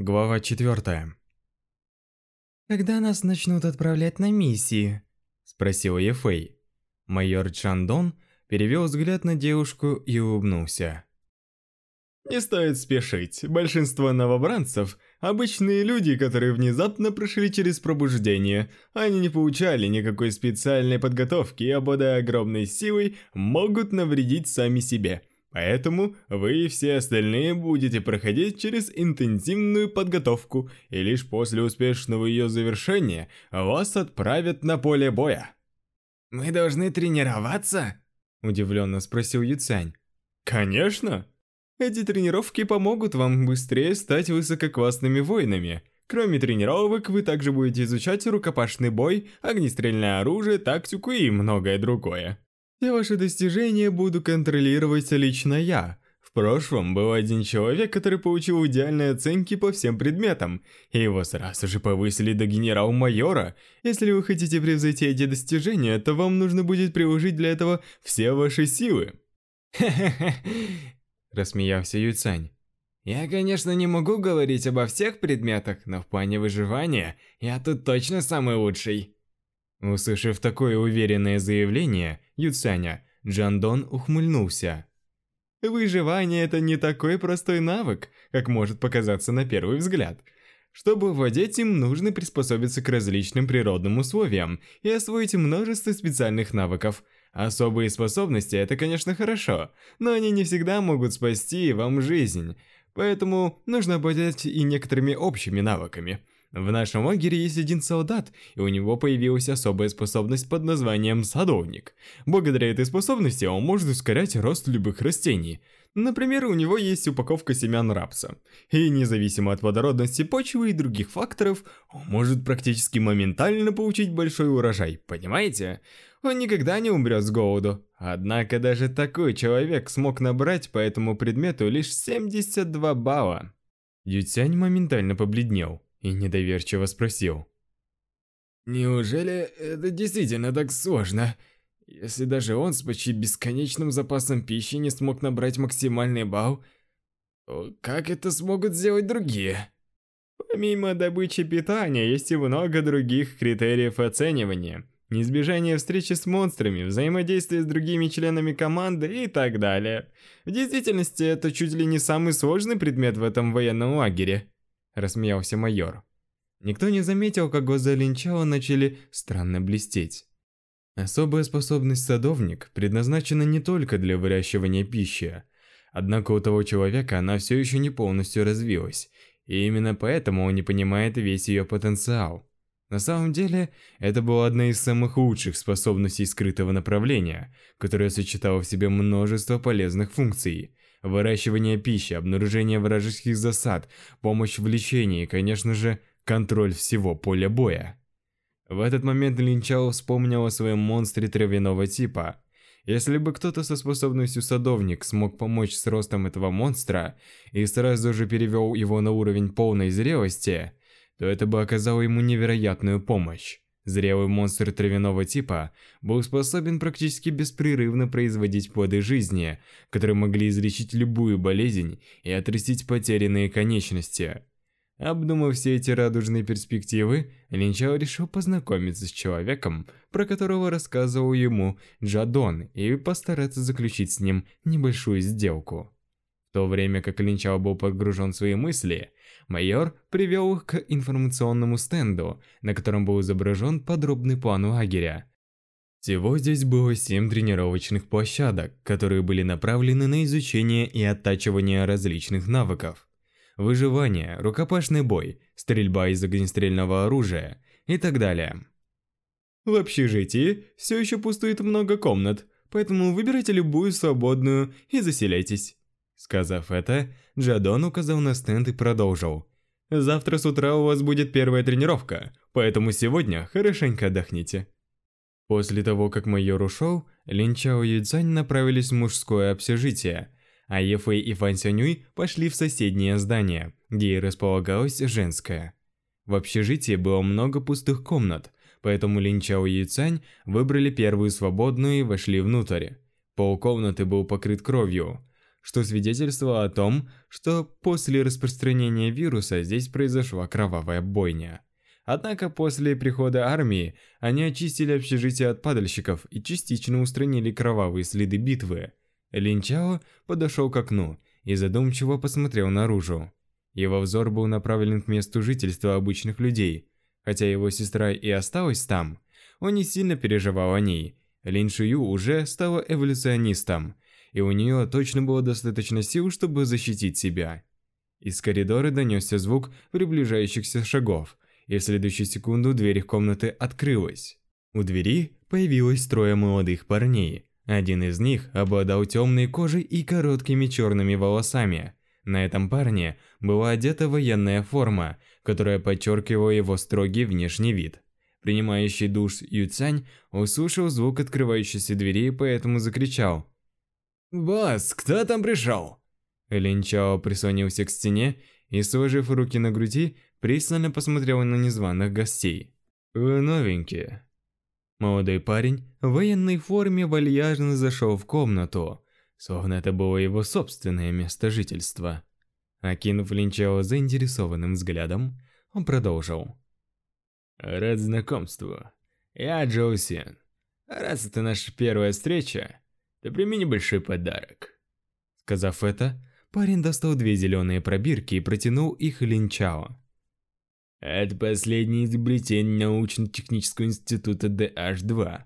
Глава 4. «Когда нас начнут отправлять на миссии?» – спросил Ефей. Майор Чандон перевёл взгляд на девушку и улыбнулся. «Не стоит спешить. Большинство новобранцев – обычные люди, которые внезапно прошли через пробуждение. Они не получали никакой специальной подготовки и, обладая огромной силой, могут навредить сами себе – Поэтому вы и все остальные будете проходить через интенсивную подготовку, и лишь после успешного ее завершения вас отправят на поле боя. «Мы должны тренироваться?» – удивленно спросил Юцань. «Конечно! Эти тренировки помогут вам быстрее стать высококлассными воинами. Кроме тренировок, вы также будете изучать рукопашный бой, огнестрельное оружие, тактику и многое другое». Все ваши достижения буду контролировать лично я. В прошлом был один человек, который получил идеальные оценки по всем предметам, и его сразу же повысили до генерал-майора. Если вы хотите превзойти эти достижения, то вам нужно будет приложить для этого все ваши силы. Ха-ха-ха, рассмеялся Юцань. Я, конечно, не могу говорить обо всех предметах, но в плане выживания я тут точно самый лучший. Услышав такое уверенное заявление Юцаня, Джан Дон ухмыльнулся. Выживание – это не такой простой навык, как может показаться на первый взгляд. Чтобы владеть им, нужно приспособиться к различным природным условиям и освоить множество специальных навыков. Особые способности – это, конечно, хорошо, но они не всегда могут спасти вам жизнь. Поэтому нужно обладать и некоторыми общими навыками. В нашем лагере есть один солдат, и у него появилась особая способность под названием «садовник». Благодаря этой способности он может ускорять рост любых растений. Например, у него есть упаковка семян рапса. И независимо от водородности почвы и других факторов, он может практически моментально получить большой урожай, понимаете? Он никогда не умрет с голоду. Однако даже такой человек смог набрать по этому предмету лишь 72 балла. Юцянь моментально побледнел и недоверчиво спросил. «Неужели это действительно так сложно? Если даже он с почти бесконечным запасом пищи не смог набрать максимальный балл, то как это смогут сделать другие?» Помимо добычи питания, есть и много других критериев оценивания. Неизбежание встречи с монстрами, взаимодействие с другими членами команды и так далее. В действительности, это чуть ли не самый сложный предмет в этом военном лагере рассмеялся майор. Никто не заметил, как глаза Линчао начали странно блестеть. Особая способность садовник предназначена не только для выращивания пищи, однако у того человека она все еще не полностью развилась, и именно поэтому он не понимает весь ее потенциал. На самом деле, это была одна из самых лучших способностей скрытого направления, которая сочетала в себе множество полезных функций – Выращивание пищи, обнаружение вражеских засад, помощь в лечении и, конечно же, контроль всего поля боя. В этот момент Линчао вспомнил о своем монстре травяного типа. Если бы кто-то со способностью садовник смог помочь с ростом этого монстра и сразу же перевел его на уровень полной зрелости, то это бы оказало ему невероятную помощь. Зрелый монстр травяного типа был способен практически беспрерывно производить плоды жизни, которые могли излечить любую болезнь и отрастить потерянные конечности. Обдумав все эти радужные перспективы, Линчао решил познакомиться с человеком, про которого рассказывал ему Джадон, и постараться заключить с ним небольшую сделку то время как Линчао был погружен в свои мысли, майор привел их к информационному стенду, на котором был изображен подробный план лагеря. Всего здесь было семь тренировочных площадок, которые были направлены на изучение и оттачивание различных навыков. Выживание, рукопашный бой, стрельба из огнестрельного оружия и так далее. В общежитии все еще пустует много комнат, поэтому выбирайте любую свободную и заселяйтесь. Сказав это, Джадон указал на стенд и продолжил. «Завтра с утра у вас будет первая тренировка, поэтому сегодня хорошенько отдохните». После того, как майор ушел, Лин Чао и Цзань направились в мужское общежитие, а Ефэй и Фан Сянюй пошли в соседнее здание, где и располагалось женское. В общежитии было много пустых комнат, поэтому Лин Чао и Цзань выбрали первую свободную и вошли внутрь. Пол комнаты был покрыт кровью, что свидетельствовало о том, что после распространения вируса здесь произошла кровавая бойня. Однако после прихода армии они очистили общежитие от падальщиков и частично устранили кровавые следы битвы. Линчао подошел к окну и задумчиво посмотрел наружу. Его взор был направлен к месту жительства обычных людей. Хотя его сестра и осталась там, он не сильно переживал о ней. Лин Шую уже стала эволюционистом – и у нее точно было достаточно сил, чтобы защитить себя. Из коридора донесся звук приближающихся шагов, и в следующую секунду дверь их комнаты открылась. У двери появилось трое молодых парней. Один из них обладал темной кожей и короткими черными волосами. На этом парне была одета военная форма, которая подчеркивала его строгий внешний вид. Принимающий душ Юцань услышал звук открывающейся двери, поэтому закричал «Бас, кто там пришел?» Линчао прислонился к стене и, сложив руки на груди, пристально посмотрел на незваных гостей. «Вы новенькие». Молодой парень в военной форме вальяжно зашел в комнату, словно это было его собственное место жительства. Окинув Линчао заинтересованным взглядом, он продолжил. «Рад знакомству. Я Джоусин. Раз это наша первая встреча, да прими небольшой подарок. Сказав это, парень достал две зеленые пробирки и протянул их Линчао. Это последнее изобретение научно-технического института DH2.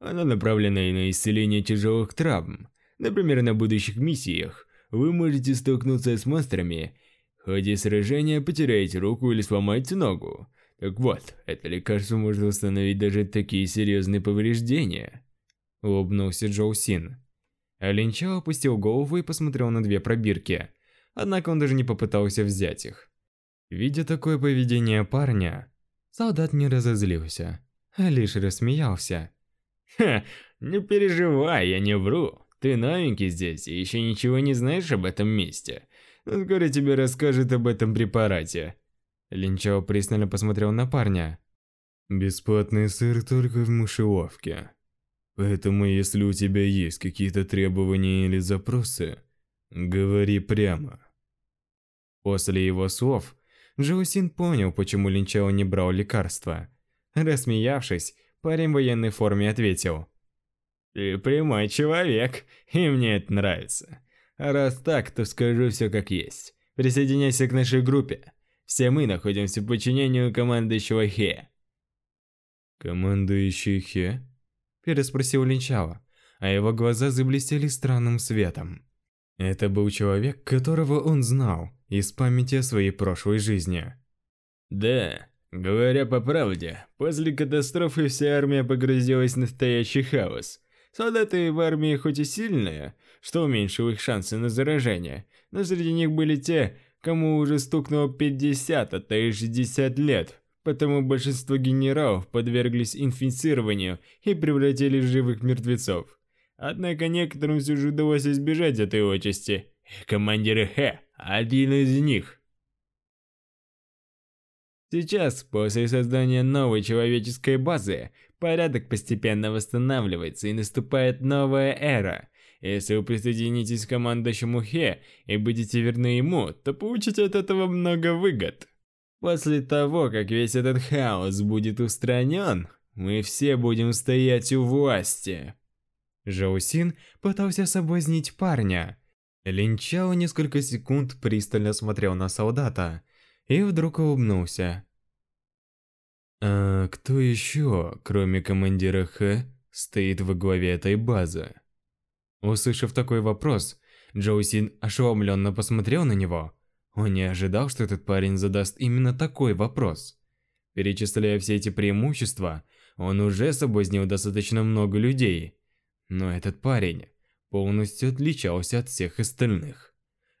Оно направлено и на исцеление тяжелых травм. Например, на будущих миссиях вы можете столкнуться с монстрами, в ходе сражения потеряете руку или сломаете ногу. Так вот, это лекарство может восстановить даже такие серьезные повреждения. — улыбнулся Джоу Син. Линчао опустил голову и посмотрел на две пробирки, однако он даже не попытался взять их. Видя такое поведение парня, солдат не разозлился, а лишь рассмеялся. «Ха, не переживай, я не вру. Ты новенький здесь и еще ничего не знаешь об этом месте. Но скоро тебе расскажет об этом препарате». Линчао пристально посмотрел на парня. «Бесплатный сыр только в мышеловке», Поэтому, если у тебя есть какие-то требования или запросы, говори прямо. После его слов, Джоусин понял, почему Линчао не брал лекарства. Рассмеявшись, парень в военной форме ответил. «Ты прямой человек, и мне это нравится. А раз так, то скажу все как есть. Присоединяйся к нашей группе. Все мы находимся в подчинении команды Хе». «Командующий Хе?» переспросил Линчава, а его глаза заблестели странным светом. Это был человек, которого он знал из памяти о своей прошлой жизни. Да, говоря по правде, после катастрофы вся армия погрузилась в настоящий хаос. Солдаты в армии хоть и сильные, что уменьшило их шансы на заражение, но среди них были те, кому уже стукнуло 50, а то и 60 лет потому большинство генералов подверглись инфицированию и превратились в живых мертвецов. Однако некоторым все же удалось избежать этой участи. Командир Хэ – один из них. Сейчас, после создания новой человеческой базы, порядок постепенно восстанавливается и наступает новая эра. Если вы присоединитесь к командующему Хе и будете верны ему, то получите от этого много выгод. После того, как весь этот хаос будет устранен, мы все будем стоять у власти. Жоусин пытался соблазнить парня. Линчао несколько секунд пристально смотрел на солдата и вдруг улыбнулся. «А кто еще, кроме командира Х, стоит во главе этой базы?» Услышав такой вопрос, Джоусин ошеломленно посмотрел на него он не ожидал, что этот парень задаст именно такой вопрос. Перечисляя все эти преимущества, он уже соблазнил достаточно много людей. Но этот парень полностью отличался от всех остальных.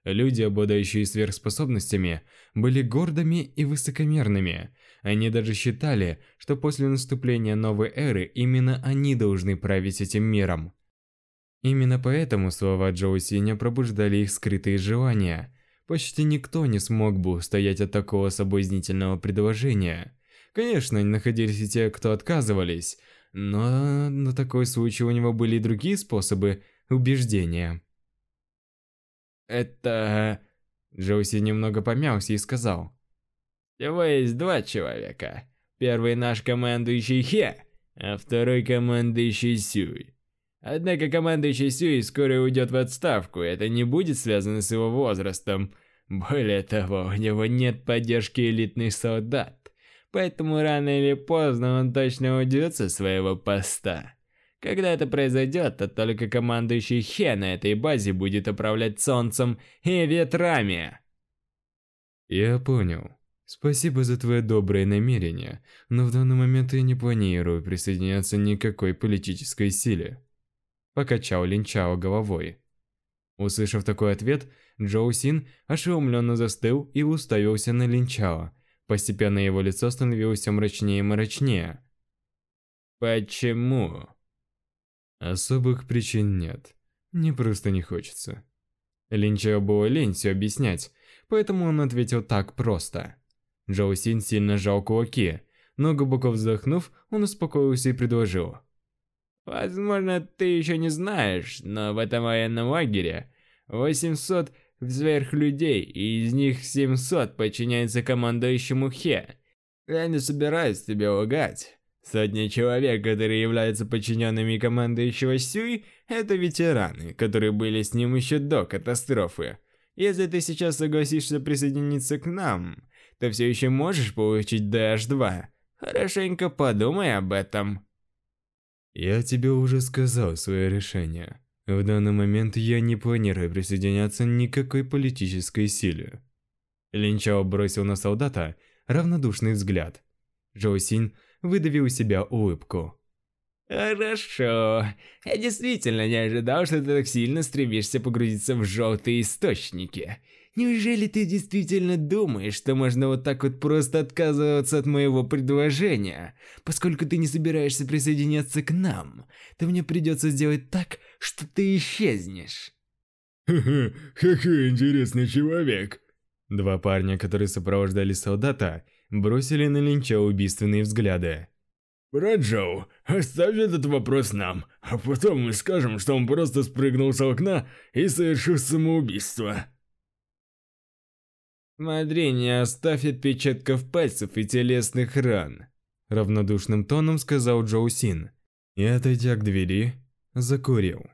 Люди, обладающие сверхспособностями, были гордыми и высокомерными. Они даже считали, что после наступления новой эры именно они должны править этим миром. Именно поэтому слова Джоу Синя пробуждали их скрытые желания – Почти никто не смог бы устоять от такого соблазнительного предложения. Конечно, находились и те, кто отказывались, но на такой случай у него были и другие способы убеждения. «Это...» Джоуси немного помялся и сказал. «Всего есть два человека. Первый наш командующий Хе, а второй командующий Сюй. Однако командующий Сюи скоро уйдет в отставку, это не будет связано с его возрастом. Более того, у него нет поддержки элитных солдат, поэтому рано или поздно он точно уйдет со своего поста. Когда это произойдет, то только командующий Хе на этой базе будет управлять солнцем и ветрами. Я понял. Спасибо за твое доброе намерение, но в данный момент я не планирую присоединяться ни к какой политической силе покачал Линчао головой. Услышав такой ответ, Джоу Син ошеломленно застыл и уставился на Линчао. Постепенно его лицо становилось все мрачнее и мрачнее. «Почему?» «Особых причин нет. Мне просто не хочется». Линчао было лень все объяснять, поэтому он ответил так просто. Джоу Син сильно сжал кулаки, но глубоко вздохнув, он успокоился и предложил – Возможно, ты еще не знаешь, но в этом военном лагере 800 сверхлюдей, и из них 700 подчиняются командующему Хе. Я не собираюсь тебе лгать. Сотни человек, которые являются подчиненными командующего Сюй, это ветераны, которые были с ним еще до катастрофы. Если ты сейчас согласишься присоединиться к нам, то все еще можешь получить DH2. Хорошенько подумай об этом. Я тебе уже сказал свое решение. В данный момент я не планирую присоединяться никакой политической силе. Линчао бросил на солдата равнодушный взгляд. Джоу Синь выдавил из себя улыбку. «Хорошо. Я действительно не ожидал, что ты так сильно стремишься погрузиться в желтые источники. Неужели ты действительно думаешь, что можно вот так вот просто отказываться от моего предложения? Поскольку ты не собираешься присоединяться к нам, то мне придется сделать так, что ты исчезнешь. Ха-ха, какой интересный человек. Два парня, которые сопровождали солдата, бросили на Линча убийственные взгляды. «Раджоу, оставь этот вопрос нам, а потом мы скажем, что он просто спрыгнул с окна и совершил самоубийство». Смотри не оставь отпечатков пальцев и телесных ран», – равнодушным тоном сказал Джоусин. И, отойдя к двери, закурил.